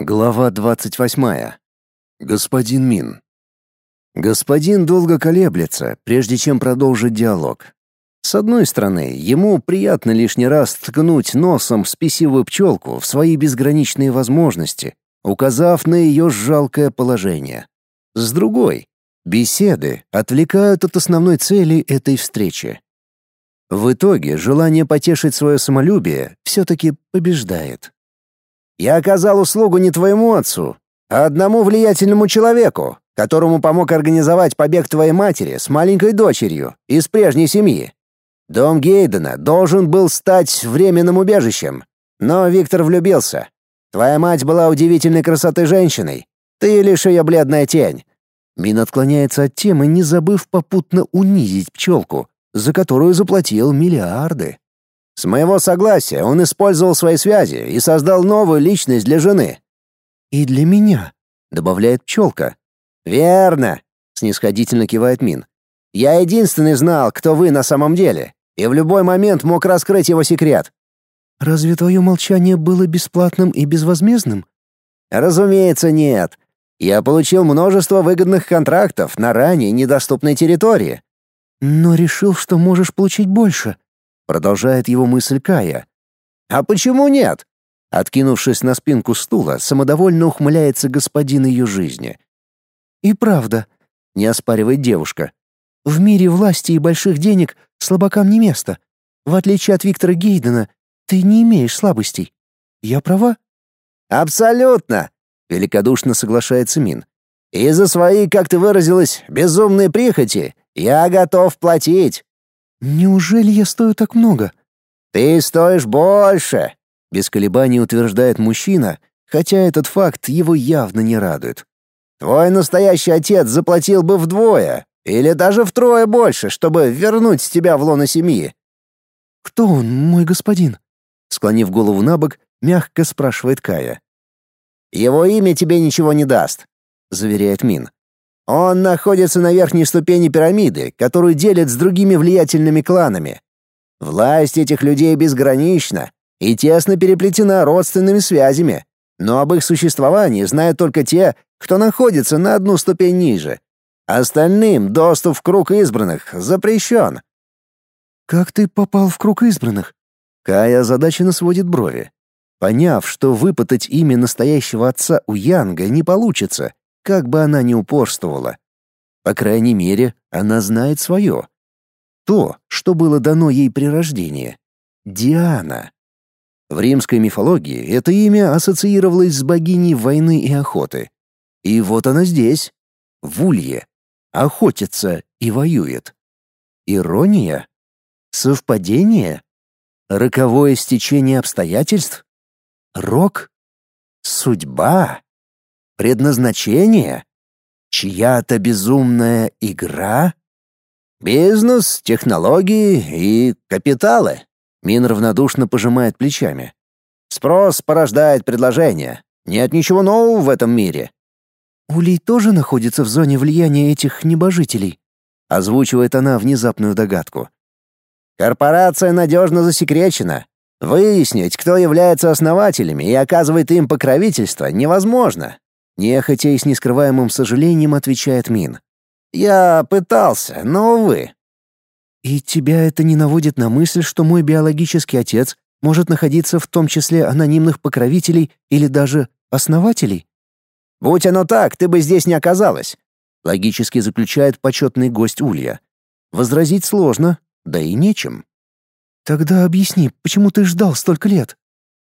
Глава 28. Господин Мин. Господин долго колеблется, прежде чем продолжить диалог. С одной стороны, ему приятно лишний раз ткнуть носом спесивую пчелку в свои безграничные возможности, указав на ее жалкое положение. С другой, беседы отвлекают от основной цели этой встречи. В итоге желание потешить свое самолюбие все-таки побеждает. Я оказал услугу не твоему отцу, а одному влиятельному человеку, которому помог организовать побег твоей матери с маленькой дочерью из прежней семьи. Дом Гейдена должен был стать временным убежищем, но Виктор влюбился. Твоя мать была удивительной красоты женщиной. Ты лишь ее бледная тень. Мин отклоняется от темы, не забыв попутно унизить пчелку, за которую заплатил миллиарды. С моего согласия он использовал свои связи и создал новую личность для жены. «И для меня», — добавляет пчелка. «Верно», — снисходительно кивает Мин. «Я единственный знал, кто вы на самом деле, и в любой момент мог раскрыть его секрет». «Разве твое молчание было бесплатным и безвозмездным?» «Разумеется, нет. Я получил множество выгодных контрактов на ранее недоступной территории». «Но решил, что можешь получить больше», Продолжает его мысль Кая. А почему нет? Откинувшись на спинку стула, самодовольно ухмыляется господин ее жизни. И правда, не оспаривает девушка. В мире власти и больших денег слабакам не место. В отличие от Виктора Гейдена, ты не имеешь слабостей. Я права? Абсолютно, великодушно соглашается Мин. И за свои, как ты выразилась, безумные прихоти я готов платить. Неужели я стою так много? Ты стоишь больше, без колебаний утверждает мужчина, хотя этот факт его явно не радует. Твой настоящий отец заплатил бы вдвое или даже втрое больше, чтобы вернуть тебя в лоно семьи. Кто он, мой господин? Склонив голову набок, мягко спрашивает Кая. Его имя тебе ничего не даст, заверяет Мин. Он находится на верхней ступени пирамиды, которую делят с другими влиятельными кланами. Власть этих людей безгранична и тесно переплетена родственными связями, но об их существовании знают только те, кто находится на одну ступень ниже. Остальным доступ в круг избранных запрещен. «Как ты попал в круг избранных?» Кая озадаченно сводит брови. Поняв, что выпытать имя настоящего отца у Янга не получится, как бы она ни упорствовала. По крайней мере, она знает свое. То, что было дано ей при рождении. Диана. В римской мифологии это имя ассоциировалось с богиней войны и охоты. И вот она здесь, в Улье, охотится и воюет. Ирония? Совпадение? Роковое стечение обстоятельств? Рок? Судьба? Предназначение? Чья-то безумная игра? Бизнес, технологии и капиталы. Мин равнодушно пожимает плечами. Спрос порождает предложение. Нет ничего нового в этом мире. Улей тоже находится в зоне влияния этих небожителей, озвучивает она внезапную догадку. Корпорация надежно засекречена. Выяснить, кто является основателями и оказывает им покровительство, невозможно. Нехотя и с нескрываемым сожалением отвечает Мин. «Я пытался, но, увы». «И тебя это не наводит на мысль, что мой биологический отец может находиться в том числе анонимных покровителей или даже основателей?» «Будь оно так, ты бы здесь не оказалась», — логически заключает почетный гость Улья. Возразить сложно, да и нечем. «Тогда объясни, почему ты ждал столько лет?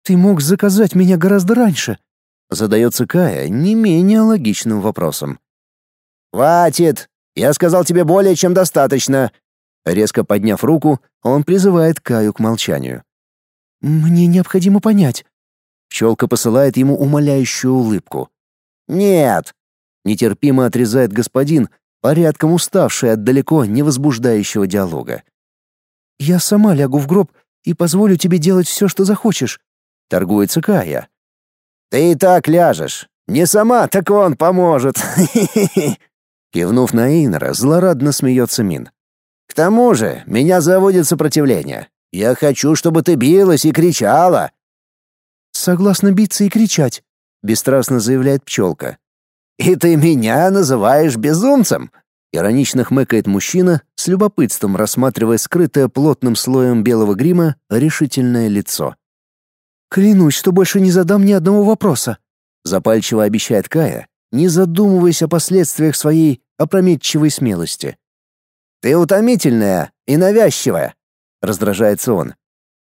Ты мог заказать меня гораздо раньше», Задается Кая не менее логичным вопросом. «Хватит! Я сказал тебе более чем достаточно!» Резко подняв руку, он призывает Каю к молчанию. «Мне необходимо понять». Пчелка посылает ему умоляющую улыбку. «Нет!» — нетерпимо отрезает господин, порядком уставший от далеко не возбуждающего диалога. «Я сама лягу в гроб и позволю тебе делать все, что захочешь», — торгуется Кая. «Ты и так ляжешь. Не сама, так он поможет. Кивнув на Эйнера, злорадно смеется Мин. «К тому же, меня заводит сопротивление. Я хочу, чтобы ты билась и кричала». «Согласна биться и кричать», бесстрастно заявляет пчелка. «И ты меня называешь безумцем?» Иронично хмыкает мужчина, с любопытством рассматривая скрытое плотным слоем белого грима решительное лицо. «Клянусь, что больше не задам ни одного вопроса», — запальчиво обещает Кая, не задумываясь о последствиях своей опрометчивой смелости. «Ты утомительная и навязчивая», — раздражается он.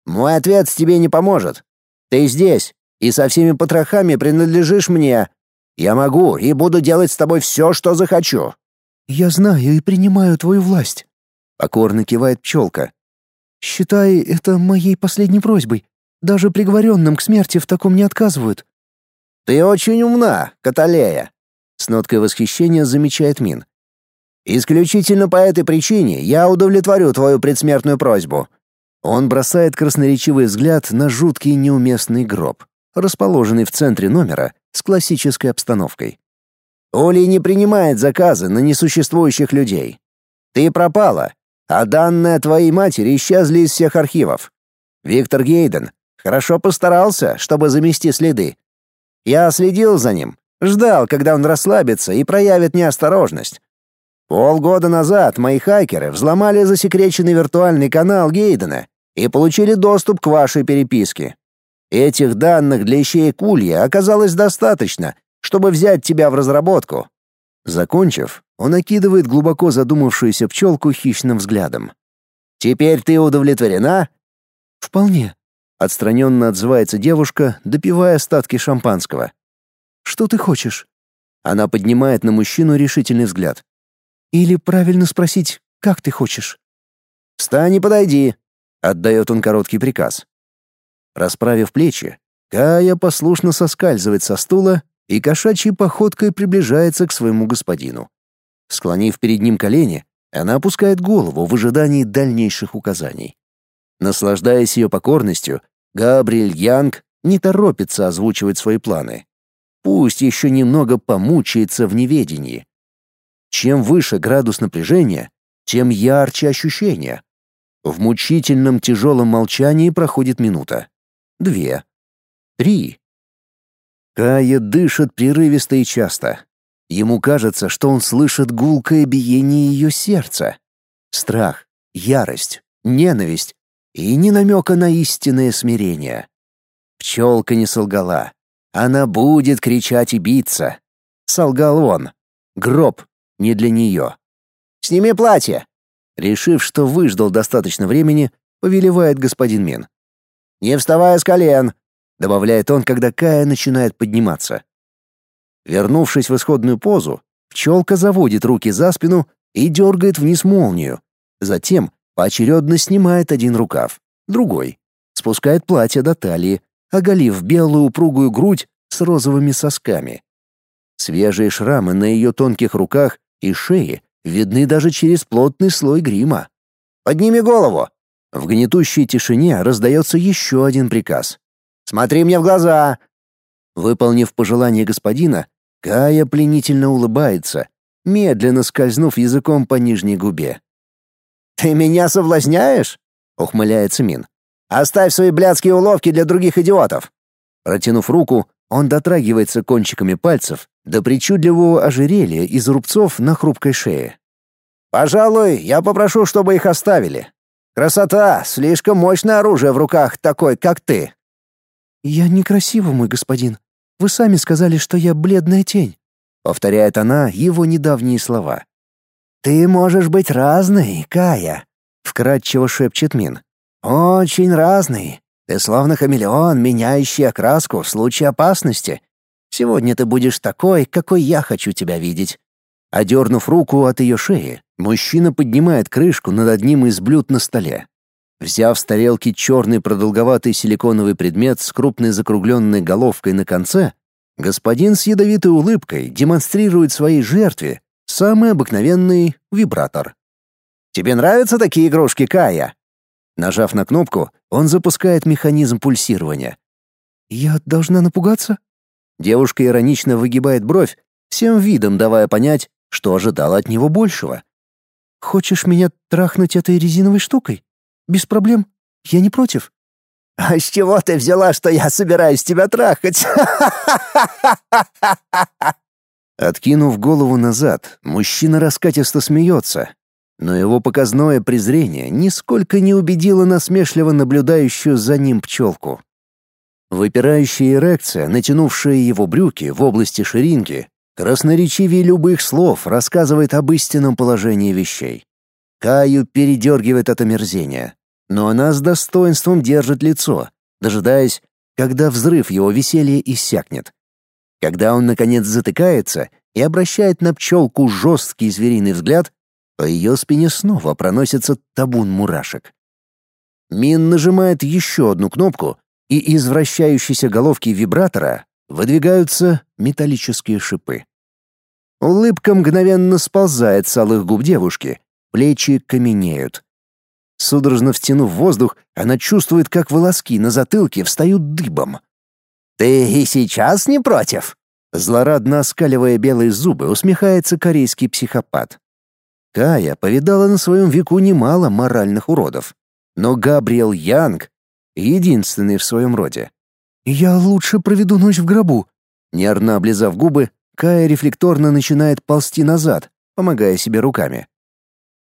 «Мой ответ тебе не поможет. Ты здесь, и со всеми потрохами принадлежишь мне. Я могу и буду делать с тобой все, что захочу». «Я знаю и принимаю твою власть», — покорно кивает пчелка. «Считай это моей последней просьбой. Даже приговоренным к смерти в таком не отказывают». «Ты очень умна, Каталея», — с ноткой восхищения замечает Мин. «Исключительно по этой причине я удовлетворю твою предсмертную просьбу». Он бросает красноречивый взгляд на жуткий неуместный гроб, расположенный в центре номера с классической обстановкой. Оли не принимает заказы на несуществующих людей. Ты пропала, а данные твоей матери исчезли из всех архивов. Виктор Гейден хорошо постарался, чтобы замести следы. Я следил за ним, ждал, когда он расслабится и проявит неосторожность. Полгода назад мои хакеры взломали засекреченный виртуальный канал Гейдена и получили доступ к вашей переписке. Этих данных для ищеек Улья оказалось достаточно, чтобы взять тебя в разработку». Закончив, он окидывает глубоко задумавшуюся пчелку хищным взглядом. «Теперь ты удовлетворена?» «Вполне», — отстраненно отзывается девушка, допивая остатки шампанского. «Что ты хочешь?» Она поднимает на мужчину решительный взгляд. «Или правильно спросить, как ты хочешь?» «Встань и подойди», — отдает он короткий приказ. Расправив плечи, Кая послушно соскальзывает со стула и кошачьей походкой приближается к своему господину. Склонив перед ним колени, она опускает голову в ожидании дальнейших указаний. Наслаждаясь ее покорностью, Габриэль Янг не торопится озвучивать свои планы. Пусть еще немного помучается в неведении. Чем выше градус напряжения, тем ярче ощущения. В мучительном тяжелом молчании проходит минута. Две. Три. Кая дышит прерывисто и часто. Ему кажется, что он слышит гулкое биение ее сердца. Страх, ярость, ненависть и ни намека на истинное смирение. Пчелка не солгала. Она будет кричать и биться. Солгал он. Гроб не для нее. «Сними платье!» Решив, что выждал достаточно времени, повелевает господин Мин. «Не вставая с колен!» добавляет он, когда Кая начинает подниматься. Вернувшись в исходную позу, пчелка заводит руки за спину и дергает вниз молнию. Затем поочередно снимает один рукав, другой, спускает платье до талии, оголив белую упругую грудь с розовыми сосками. Свежие шрамы на ее тонких руках и шее видны даже через плотный слой грима. «Подними голову!» В гнетущей тишине раздается еще один приказ. Смотри мне в глаза!» Выполнив пожелание господина, Кая пленительно улыбается, медленно скользнув языком по нижней губе. «Ты меня соблазняешь?» — ухмыляется Мин. «Оставь свои блядские уловки для других идиотов!» Протянув руку, он дотрагивается кончиками пальцев до причудливого ожерелья из рубцов на хрупкой шее. «Пожалуй, я попрошу, чтобы их оставили. Красота — слишком мощное оружие в руках такой, как ты». «Я некрасива, мой господин. Вы сами сказали, что я бледная тень», — повторяет она его недавние слова. «Ты можешь быть разной, Кая», — вкратчиво шепчет Мин. «Очень разный. Ты словно хамелеон, меняющий окраску в случае опасности. Сегодня ты будешь такой, какой я хочу тебя видеть». Одернув руку от ее шеи, мужчина поднимает крышку над одним из блюд на столе. Взяв с тарелки черный продолговатый силиконовый предмет с крупной закругленной головкой на конце, господин с ядовитой улыбкой демонстрирует своей жертве самый обыкновенный вибратор. «Тебе нравятся такие игрушки, Кая?» Нажав на кнопку, он запускает механизм пульсирования. «Я должна напугаться?» Девушка иронично выгибает бровь, всем видом давая понять, что ожидала от него большего. «Хочешь меня трахнуть этой резиновой штукой?» Без проблем. Я не против. А с чего ты взяла, что я собираюсь тебя трахать? Откинув голову назад, мужчина раскатисто смеется, но его показное презрение нисколько не убедило насмешливо наблюдающую за ним пчелку. Выпирающая эрекция, натянувшая его брюки в области ширинки, красноречивее любых слов рассказывает об истинном положении вещей. Каю передергивает от омерзения, но она с достоинством держит лицо, дожидаясь, когда взрыв его веселья иссякнет. Когда он, наконец, затыкается и обращает на пчелку жесткий звериный взгляд, по ее спине снова проносится табун мурашек. Мин нажимает еще одну кнопку, и из вращающейся головки вибратора выдвигаются металлические шипы. Улыбка мгновенно сползает с алых губ девушки, плечи каменеют. Судорожно втянув воздух, она чувствует, как волоски на затылке встают дыбом. «Ты и сейчас не против?» Злорадно оскаливая белые зубы, усмехается корейский психопат. Кая повидала на своем веку немало моральных уродов. Но Габриэл Янг — единственный в своем роде. «Я лучше проведу ночь в гробу». Нервно облизав губы, Кая рефлекторно начинает ползти назад, помогая себе руками.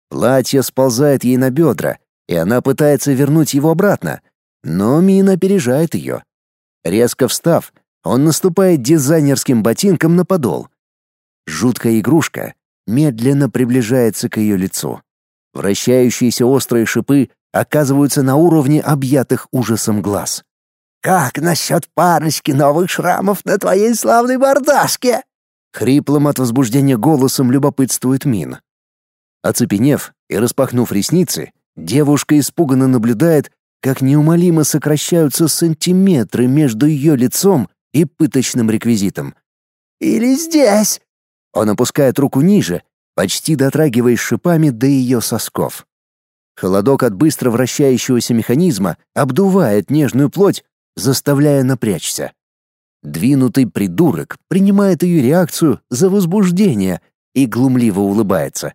Платье сползает ей на бедра, и она пытается вернуть его обратно, но Мина опережает ее. Резко встав, он наступает дизайнерским ботинком на подол. Жуткая игрушка медленно приближается к ее лицу. Вращающиеся острые шипы оказываются на уровне объятых ужасом глаз. «Как насчет парочки новых шрамов на твоей славной мордашке?» Хриплым от возбуждения голосом любопытствует Мин. Оцепенев и распахнув ресницы, девушка испуганно наблюдает, как неумолимо сокращаются сантиметры между ее лицом и пыточным реквизитом. «Или здесь?» Он опускает руку ниже, почти дотрагиваясь шипами до ее сосков. Холодок от быстро вращающегося механизма обдувает нежную плоть, заставляя напрячься. Двинутый придурок принимает ее реакцию за возбуждение и глумливо улыбается.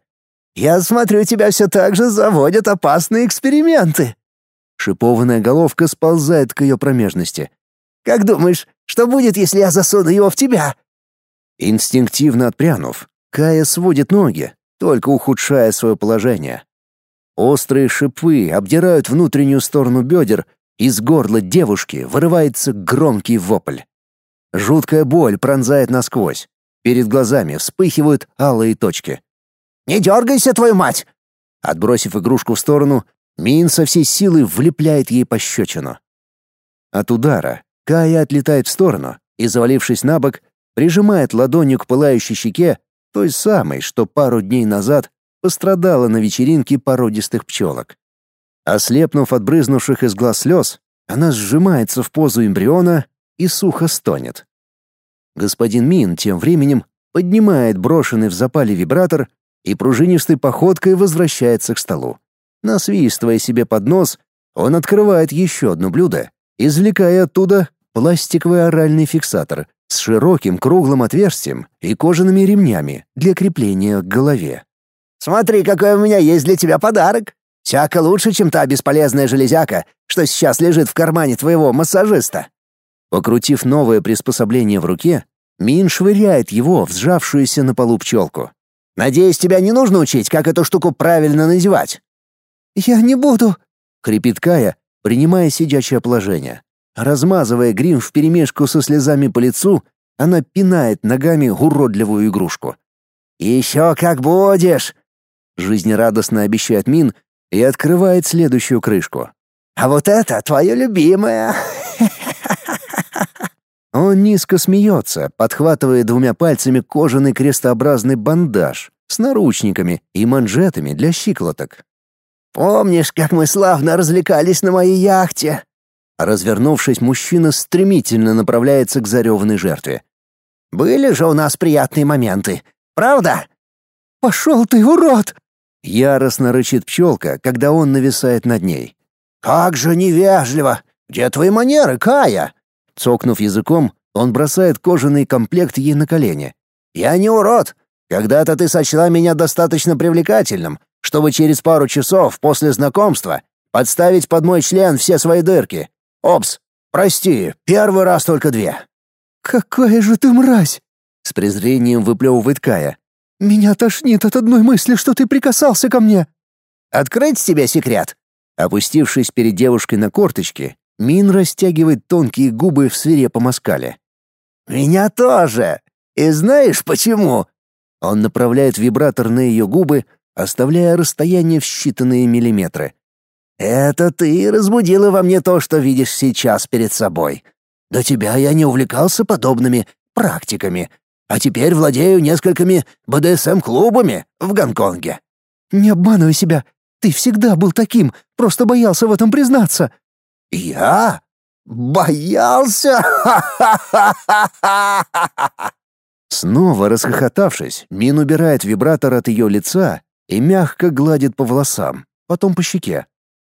«Я смотрю, тебя все так же заводят опасные эксперименты!» Шипованная головка сползает к ее промежности. «Как думаешь, что будет, если я засуну его в тебя?» Инстинктивно отпрянув, Кая сводит ноги, только ухудшая свое положение. Острые шипы обдирают внутреннюю сторону бедер, из горла девушки вырывается громкий вопль. Жуткая боль пронзает насквозь. Перед глазами вспыхивают алые точки. «Не дергайся, твою мать!» Отбросив игрушку в сторону, Мин со всей силы влепляет ей пощечину. От удара Кая отлетает в сторону и, завалившись на бок, прижимает ладонью к пылающей щеке, той самой, что пару дней назад пострадала на вечеринке породистых пчелок. Ослепнув от брызнувших из глаз слез, она сжимается в позу эмбриона и сухо стонет. Господин Мин тем временем поднимает брошенный в запале вибратор и пружинистой походкой возвращается к столу. Насвистывая себе под нос, он открывает еще одно блюдо, извлекая оттуда пластиковый оральный фиксатор с широким круглым отверстием и кожаными ремнями для крепления к голове. «Смотри, какой у меня есть для тебя подарок! Всяко лучше, чем та бесполезная железяка, что сейчас лежит в кармане твоего массажиста!» Покрутив новое приспособление в руке, Мин швыряет его в сжавшуюся на полу пчелку. «Надеюсь, тебя не нужно учить, как эту штуку правильно надевать?» «Я не буду!» — хрипит Кая, принимая сидячее положение. Размазывая грим вперемешку со слезами по лицу, она пинает ногами уродливую игрушку. «Еще как будешь!» Жизнерадостно обещает Мин и открывает следующую крышку. «А вот это твое любимое!» Он низко смеется, подхватывая двумя пальцами кожаный крестообразный бандаж с наручниками и манжетами для щиколоток. «Помнишь, как мы славно развлекались на моей яхте?» Развернувшись, мужчина стремительно направляется к зареванной жертве. «Были же у нас приятные моменты, правда?» «Пошел ты, урод!» Яростно рычит пчелка, когда он нависает над ней. «Как же невежливо! Где твои манеры, Кая?» Цокнув языком, он бросает кожаный комплект ей на колени. «Я не урод. Когда-то ты сочла меня достаточно привлекательным, чтобы через пару часов после знакомства подставить под мой член все свои дырки. Опс, прости, первый раз только две». «Какая же ты мразь!» — с презрением выплевывает Кая. «Меня тошнит от одной мысли, что ты прикасался ко мне». «Открыть тебе секрет?» Опустившись перед девушкой на корточки, Мин растягивает тонкие губы в свирепом оскале. «Меня тоже! И знаешь почему?» Он направляет вибратор на ее губы, оставляя расстояние в считанные миллиметры. «Это ты разбудила во мне то, что видишь сейчас перед собой. До тебя я не увлекался подобными практиками, а теперь владею несколькими БДСМ-клубами в Гонконге». «Не обманывай себя. Ты всегда был таким, просто боялся в этом признаться». «Я? Боялся? Снова расхохотавшись, Мин убирает вибратор от ее лица и мягко гладит по волосам, потом по щеке.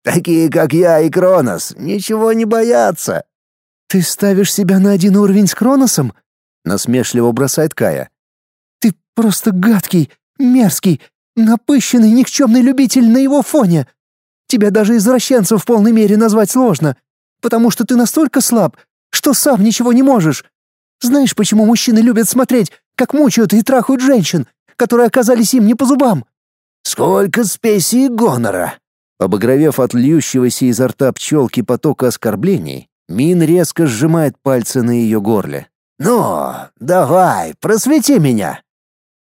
«Такие, как я и Кронос, ничего не боятся!» «Ты ставишь себя на один уровень с Кроносом?» — насмешливо бросает Кая. «Ты просто гадкий, мерзкий, напыщенный, никчемный любитель на его фоне. Тебя даже извращенцем в полной мере назвать сложно, потому что ты настолько слаб, что сам ничего не можешь. Знаешь, почему мужчины любят смотреть, как мучают и трахают женщин, которые оказались им не по зубам?» «Сколько спеси и гонора!» Обогровев от льющегося изо рта пчелки потока оскорблений, Мин резко сжимает пальцы на ее горле. «Ну, давай, просвети меня!»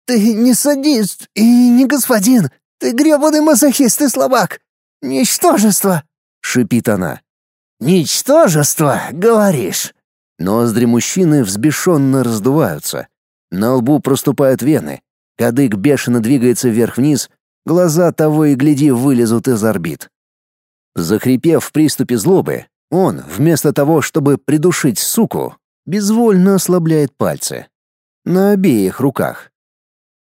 «Ты не садист и не господин. Ты гребаный мазохист и слабак. Ничтожество!» — шипит она. «Ничтожество, говоришь?» Ноздри мужчины взбешенно раздуваются. На лбу проступают вены. Кадык бешено двигается вверх-вниз, глаза того и гляди вылезут из орбит. Захрипев в приступе злобы, он, вместо того, чтобы придушить суку, безвольно ослабляет пальцы. На обеих руках.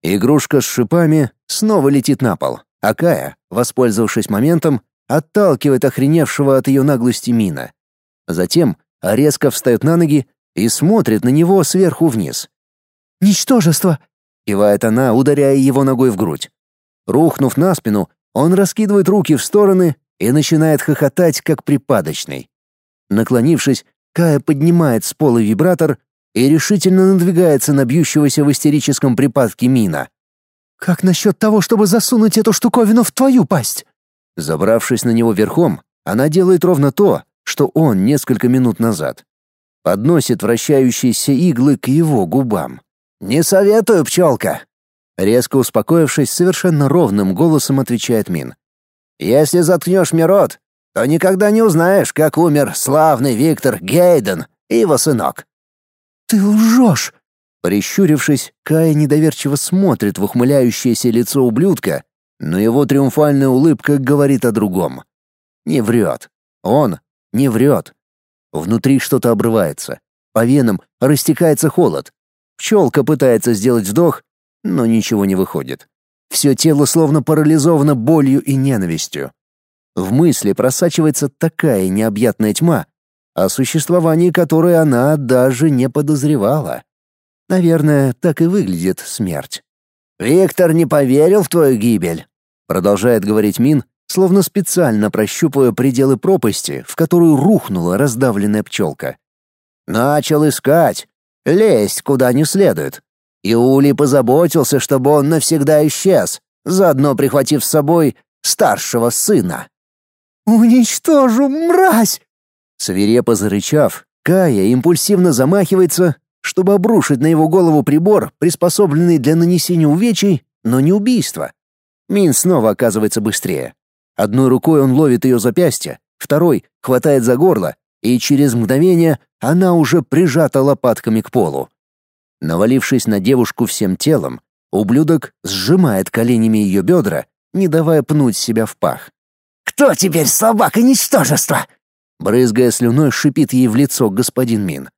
Игрушка с шипами снова летит на пол, а Кая, воспользовавшись моментом, отталкивает охреневшего от ее наглости Мина. Затем резко встает на ноги и смотрит на него сверху вниз. «Ничтожество!» — кивает она, ударяя его ногой в грудь. Рухнув на спину, он раскидывает руки в стороны и начинает хохотать, как припадочный. Наклонившись, Кая поднимает с пола вибратор и решительно надвигается на бьющегося в истерическом припадке Мина. «Как насчет того, чтобы засунуть эту штуковину в твою пасть?» Забравшись на него верхом, она делает ровно то, что он несколько минут назад. Подносит вращающиеся иглы к его губам. «Не советую, пчелка!» Резко успокоившись, совершенно ровным голосом отвечает Мин. «Если заткнешь мне рот, то никогда не узнаешь, как умер славный Виктор Гейден и его сынок». «Ты лжешь!» Прищурившись, Кая недоверчиво смотрит в ухмыляющееся лицо ублюдка, но его триумфальная улыбка говорит о другом. Не врет. Он не врет. Внутри что-то обрывается. По венам растекается холод. Пчелка пытается сделать вдох, но ничего не выходит. Все тело словно парализовано болью и ненавистью. В мысли просачивается такая необъятная тьма, о существовании которой она даже не подозревала. Наверное, так и выглядит смерть. «Виктор не поверил в твою гибель», — продолжает говорить Мин, словно специально прощупывая пределы пропасти, в которую рухнула раздавленная пчелка. «Начал искать, лезть куда не следует. И Ули позаботился, чтобы он навсегда исчез, заодно прихватив с собой старшего сына». «Уничтожу, мразь!» Свирепо зарычав, Кая импульсивно замахивается, чтобы обрушить на его голову прибор, приспособленный для нанесения увечий, но не убийства. Мин снова оказывается быстрее. Одной рукой он ловит ее запястье, второй хватает за горло, и через мгновение она уже прижата лопатками к полу. Навалившись на девушку всем телом, ублюдок сжимает коленями ее бедра, не давая пнуть себя в пах. «Кто теперь собака ничтожества?» Брызгая слюной, шипит ей в лицо господин Мин.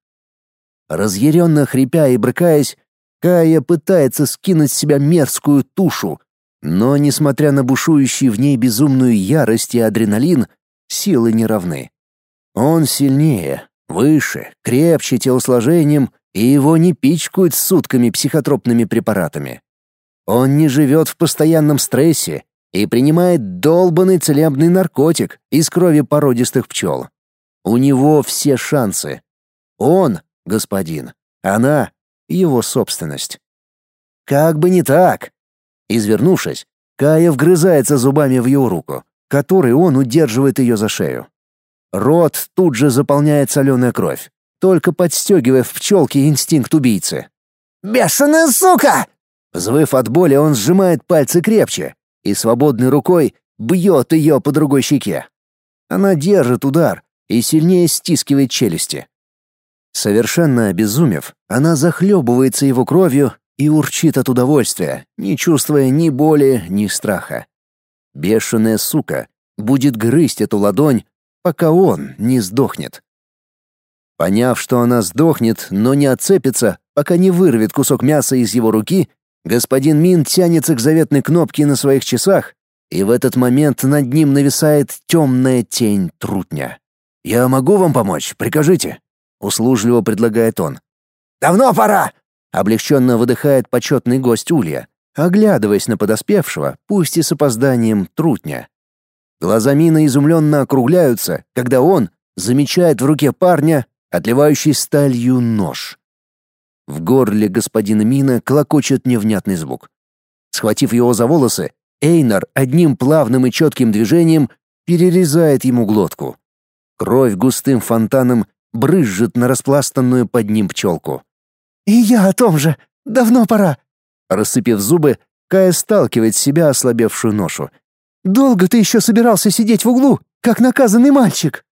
Разъяренно хрипя и брыкаясь, Кая пытается скинуть с себя мерзкую тушу, но, несмотря на бушующий в ней безумную ярость и адреналин, силы не равны. Он сильнее, выше, крепче телосложением, и его не пичкают сутками психотропными препаратами. Он не живет в постоянном стрессе и принимает долбанный целебный наркотик из крови породистых пчел. У него все шансы. Он — господин, она — его собственность. Как бы не так. Извернувшись, Кая вгрызается зубами в его руку, которой он удерживает ее за шею. Рот тут же заполняет соленая кровь, только подстегивая в пчелке инстинкт убийцы. «Бешеная сука!» Взвыв от боли, он сжимает пальцы крепче и свободной рукой бьет ее по другой щеке. Она держит удар и сильнее стискивает челюсти. Совершенно обезумев, она захлебывается его кровью и урчит от удовольствия, не чувствуя ни боли, ни страха. Бешеная сука будет грызть эту ладонь, пока он не сдохнет. Поняв, что она сдохнет, но не отцепится, пока не вырвет кусок мяса из его руки, господин Мин тянется к заветной кнопке на своих часах, и в этот момент над ним нависает темная тень трутня. «Я могу вам помочь? Прикажите», — услужливо предлагает он. «Давно пора!» — облегченно выдыхает почетный гость Улья, оглядываясь на подоспевшего, пусть и с опозданием, трутня. Глаза Мина изумленно округляются, когда он замечает в руке парня отливающий сталью нож. В горле господина Мина клокочет невнятный звук. Схватив его за волосы, Эйнар одним плавным и четким движением перерезает ему глотку. Кровь густым фонтаном брызжет на распластанную под ним пчелку. «И я о том же! Давно пора!» Рассыпив зубы, Кая сталкивает с себя ослабевшую ношу. «Долго ты еще собирался сидеть в углу, как наказанный мальчик?»